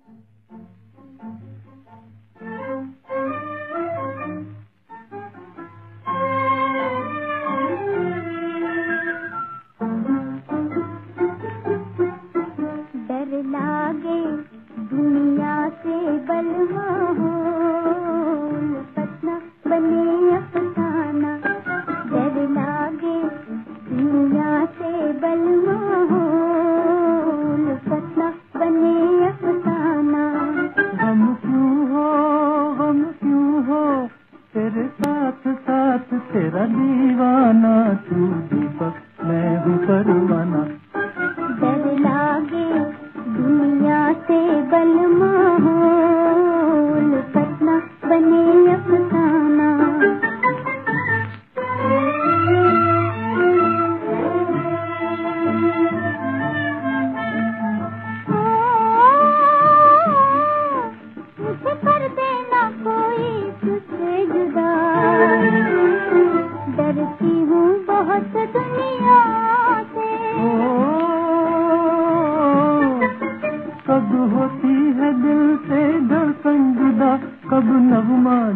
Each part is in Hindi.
Thank you. तेरा दीवाना तू दीपक मैं हूँ परवाना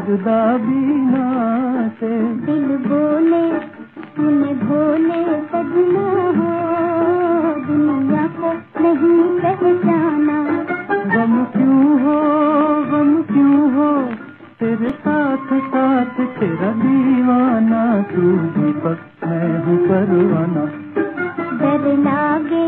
जुदा भी से दिल बोले, तुम भोले सजना हो। दुनिया को नहीं पहचाना गम क्यों हो, गम क्यों हो? तेरे साथ साथ तेरा दीवाना, तू दीपक मैं हूँ परवाना। डर लागे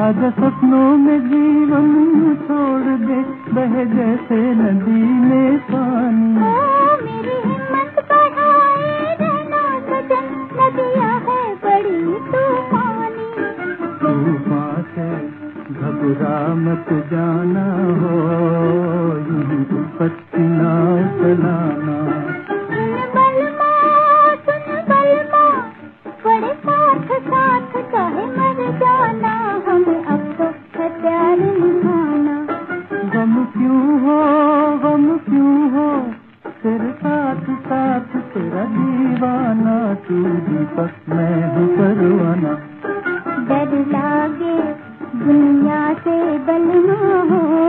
आज सपनों में जीवन छोड़ दे बह जैसे नदी में पानी। ओ, मेरी हिम्मत बढ़ाए है बड़ी घबरा मत जाना हो। पसीना चलाना गम क्यों हो, गम क्यों हो? तेरे साथ साथ तेरा दीवाना, तू दीपक मैं हूँ परवाना। डर लागे दुनिया से बलना हो